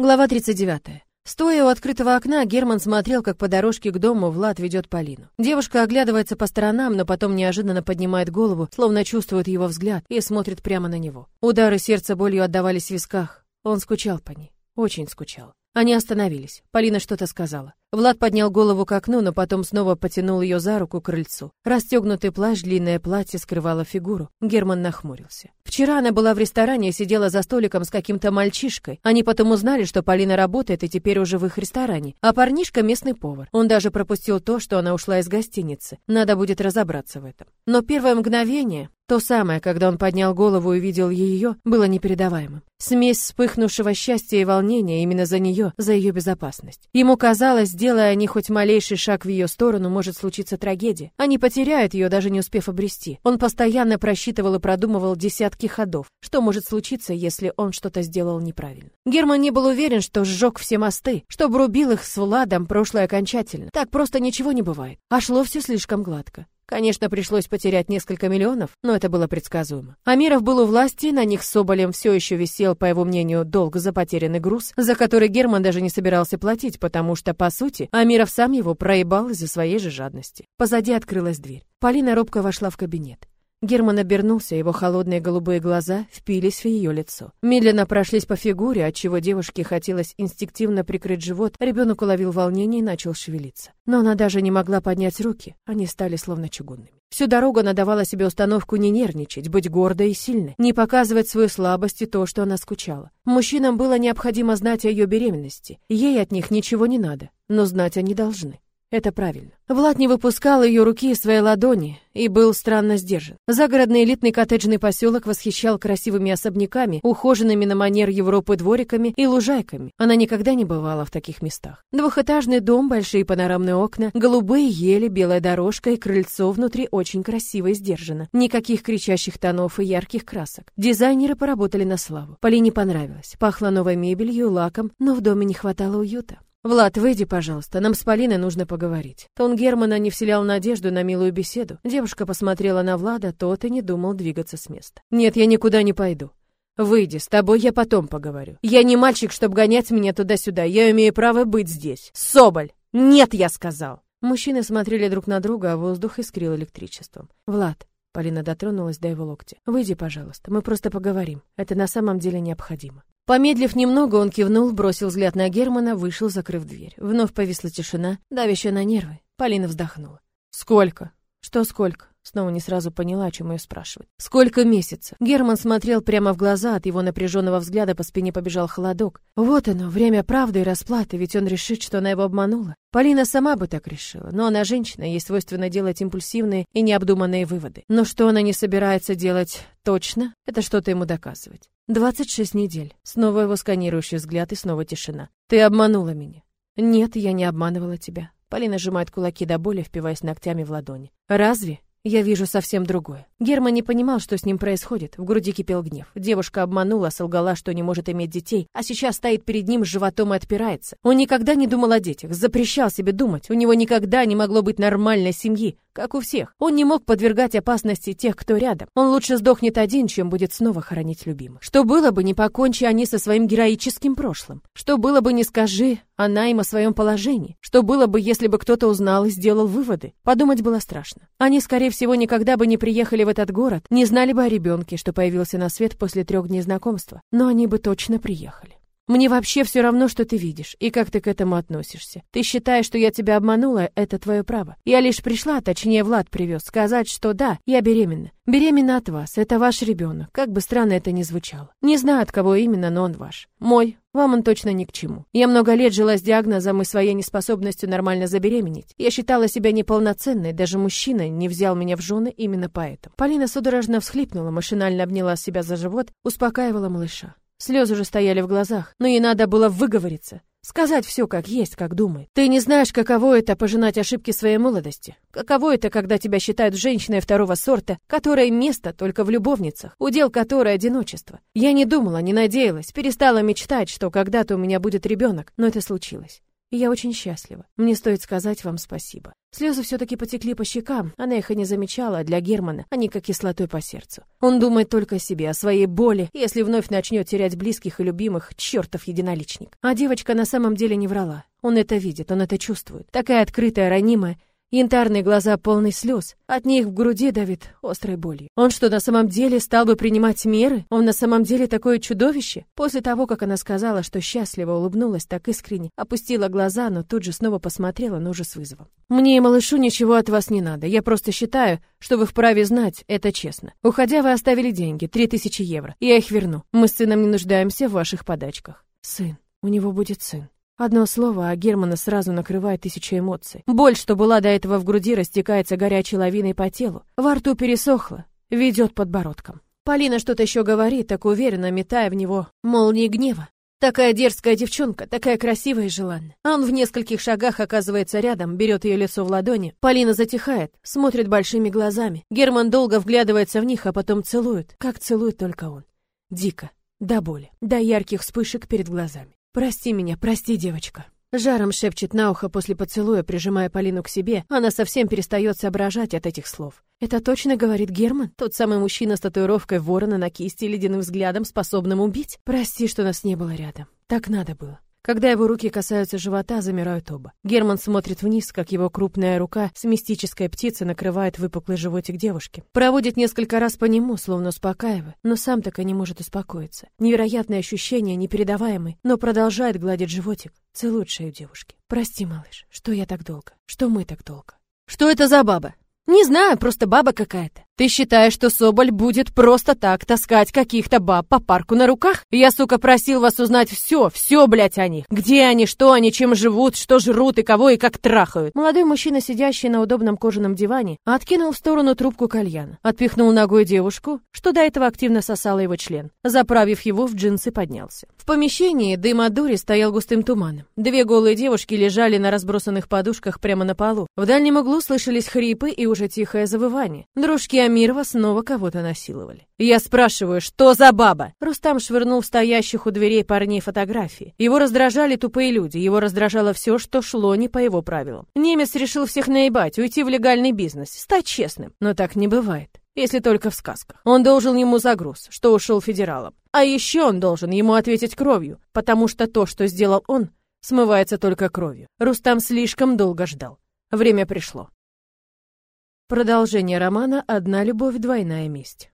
Глава 39. Стоя у открытого окна, Герман смотрел, как по дорожке к дому Влад ведет Полину. Девушка оглядывается по сторонам, но потом неожиданно поднимает голову, словно чувствует его взгляд, и смотрит прямо на него. Удары сердца болью отдавались в висках. Он скучал по ней. Очень скучал. Они остановились. Полина что-то сказала. Влад поднял голову к окну, но потом снова потянул ее за руку к крыльцу. Расстегнутый плащ, длинное платье скрывало фигуру. Герман нахмурился. Вчера она была в ресторане и сидела за столиком с каким-то мальчишкой. Они потом узнали, что Полина работает и теперь уже в их ресторане. А парнишка местный повар. Он даже пропустил то, что она ушла из гостиницы. Надо будет разобраться в этом. Но первое мгновение, то самое, когда он поднял голову и увидел ее, было непередаваемым. Смесь вспыхнувшего счастья и волнения именно за нее, за ее безопасность. Ему казалось, сделая они хоть малейший шаг в ее сторону, может случиться трагедия. Они потеряют ее, даже не успев обрести. Он постоянно просчитывал и продумывал десятки ходов. Что может случиться, если он что-то сделал неправильно? Герман не был уверен, что сжег все мосты, что обрубил их с Владом прошлое окончательно. Так просто ничего не бывает. А шло все слишком гладко. Конечно, пришлось потерять несколько миллионов, но это было предсказуемо. Амиров был у власти, на них с Соболем все еще висел, по его мнению, долг за потерянный груз, за который Герман даже не собирался платить, потому что, по сути, Амиров сам его проебал из-за своей же жадности. Позади открылась дверь. Полина робко вошла в кабинет. Герман обернулся, его холодные голубые глаза впились в ее лицо. Медленно прошлись по фигуре, отчего девушке хотелось инстинктивно прикрыть живот. Ребенок уловил волнение и начал шевелиться. Но она даже не могла поднять руки, они стали словно чугунными. Всю дорогу она давала себе установку не нервничать, быть гордой и сильной, не показывать свою слабость и то, что она скучала. Мужчинам было необходимо знать о ее беременности. Ей от них ничего не надо, но знать они должны. Это правильно. Влад не выпускал ее руки из своей ладони и был странно сдержан. Загородный элитный коттеджный поселок восхищал красивыми особняками, ухоженными на манер Европы двориками и лужайками. Она никогда не бывала в таких местах. Двухэтажный дом, большие панорамные окна, голубые ели, белая дорожка и крыльцо внутри очень красиво и сдержано. Никаких кричащих тонов и ярких красок. Дизайнеры поработали на славу. Полине понравилось. Пахло новой мебелью, лаком, но в доме не хватало уюта. «Влад, выйди, пожалуйста, нам с Полиной нужно поговорить». Тон Германа не вселял надежду на милую беседу. Девушка посмотрела на Влада, тот и не думал двигаться с места. «Нет, я никуда не пойду. Выйди, с тобой я потом поговорю. Я не мальчик, чтобы гонять меня туда-сюда. Я имею право быть здесь. Соболь! Нет, я сказал!» Мужчины смотрели друг на друга, а воздух искрил электричеством. «Влад, Полина дотронулась до его локтя. «Выйди, пожалуйста, мы просто поговорим. Это на самом деле необходимо». Помедлив немного, он кивнул, бросил взгляд на Германа, вышел, закрыв дверь. Вновь повисла тишина, давящая на нервы. Полина вздохнула. «Сколько?» «Что сколько?» Снова не сразу поняла, о чем ее спрашивать. «Сколько месяцев?» Герман смотрел прямо в глаза, от его напряженного взгляда по спине побежал холодок. Вот оно, время правды и расплаты, ведь он решит, что она его обманула. Полина сама бы так решила, но она женщина, ей свойственно делать импульсивные и необдуманные выводы. Но что она не собирается делать точно, это что-то ему доказывать. 26 недель. Снова его сканирующий взгляд и снова тишина. «Ты обманула меня». «Нет, я не обманывала тебя». Полина сжимает кулаки до боли, впиваясь ногтями в ладони. «Разве?» Я вижу совсем другое. Герман не понимал, что с ним происходит. В груди кипел гнев. Девушка обманула, солгала, что не может иметь детей, а сейчас стоит перед ним с животом и отпирается. Он никогда не думал о детях, запрещал себе думать. У него никогда не могло быть нормальной семьи, как у всех. Он не мог подвергать опасности тех, кто рядом. Он лучше сдохнет один, чем будет снова хоронить любимых. Что было бы, не покончи они со своим героическим прошлым? Что было бы, не скажи она им о своем положении? Что было бы, если бы кто-то узнал и сделал выводы? Подумать было страшно. Они, скорее всего, никогда бы не приехали в этот город, не знали бы о ребенке, что появился на свет после трех дней знакомства. Но они бы точно приехали. Мне вообще все равно, что ты видишь и как ты к этому относишься. Ты считаешь, что я тебя обманула, это твое право. Я лишь пришла, точнее Влад привез, сказать, что да, я беременна. Беременна от вас, это ваш ребенок, как бы странно это ни звучало. Не знаю, от кого именно, но он ваш. Мой, вам он точно ни к чему. Я много лет жила с диагнозом и своей неспособностью нормально забеременеть. Я считала себя неполноценной, даже мужчина не взял меня в жены именно поэтому. Полина судорожно всхлипнула, машинально обняла себя за живот, успокаивала малыша. Слезы уже стояли в глазах, но ей надо было выговориться. Сказать все как есть, как думает. Ты не знаешь, каково это пожинать ошибки своей молодости. Каково это, когда тебя считают женщиной второго сорта, которой место только в любовницах, удел которой одиночество. Я не думала, не надеялась, перестала мечтать, что когда-то у меня будет ребенок, но это случилось. И я очень счастлива. Мне стоит сказать вам спасибо. Слезы все-таки потекли по щекам, она их и не замечала, а для Германа они как кислотой по сердцу. Он думает только о себе, о своей боли, если вновь начнет терять близких и любимых, чертов единоличник. А девочка на самом деле не врала. Он это видит, он это чувствует. Такая открытая, ранимая, Янтарные глаза полны слез, от них в груди давит острой болью. Он что, на самом деле стал бы принимать меры? Он на самом деле такое чудовище? После того, как она сказала, что счастливо улыбнулась так искренне, опустила глаза, но тут же снова посмотрела, но уже с вызовом. «Мне и малышу ничего от вас не надо. Я просто считаю, что вы вправе знать, это честно. Уходя, вы оставили деньги, три тысячи евро. Я их верну. Мы с сыном не нуждаемся в ваших подачках». «Сын. У него будет сын». Одно слово, а Германа сразу накрывает тысяча эмоций. Боль, что была до этого в груди, растекается горячей лавиной по телу. Во рту пересохло, ведет подбородком. Полина что-то еще говорит, так уверенно метая в него молнии гнева. Такая дерзкая девчонка, такая красивая и желанная. А он в нескольких шагах оказывается рядом, берет ее лицо в ладони. Полина затихает, смотрит большими глазами. Герман долго вглядывается в них, а потом целует, как целует только он. Дико, до боли, до ярких вспышек перед глазами. «Прости меня, прости, девочка». Жаром шепчет на ухо после поцелуя, прижимая Полину к себе. Она совсем перестает соображать от этих слов. «Это точно говорит Герман? Тот самый мужчина с татуировкой ворона на кисти и ледяным взглядом, способным убить? Прости, что нас не было рядом. Так надо было». Когда его руки касаются живота, замирают оба. Герман смотрит вниз, как его крупная рука с мистической птицей накрывает выпуклый животик девушки. Проводит несколько раз по нему, словно успокаивая, но сам так и не может успокоиться. Невероятное ощущение, непередаваемый, но продолжает гладить животик, целует шею девушки. «Прости, малыш, что я так долго? Что мы так долго?» «Что это за баба?» «Не знаю, просто баба какая-то». Ты считаешь, что Соболь будет просто так таскать каких-то баб по парку на руках? Я, сука, просил вас узнать все, все, блядь, о них. Где они, что они, чем живут, что жрут и кого и как трахают. Молодой мужчина, сидящий на удобном кожаном диване, откинул в сторону трубку кальяна, отпихнул ногой девушку, что до этого активно сосала его член. Заправив его в джинсы, поднялся. В помещении дым от дури стоял густым туманом. Две голые девушки лежали на разбросанных подушках прямо на полу. В дальнем углу слышались хрипы и уже тихое завывание. Дружки Амирова снова кого-то насиловали. Я спрашиваю, что за баба? Рустам швырнул в стоящих у дверей парней фотографии. Его раздражали тупые люди, его раздражало все, что шло не по его правилам. Немец решил всех наебать, уйти в легальный бизнес, стать честным. Но так не бывает. Если только в сказках. Он должен ему загруз, что ушел федералом. А еще он должен ему ответить кровью, потому что то, что сделал он, смывается только кровью. Рустам слишком долго ждал. Время пришло. Продолжение романа «Одна любовь, двойная месть».